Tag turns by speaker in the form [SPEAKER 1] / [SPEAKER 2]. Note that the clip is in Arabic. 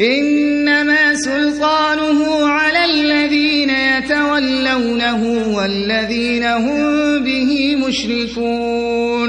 [SPEAKER 1] إنما سلطانه على الذين يتولونه والذين هم به مشرفون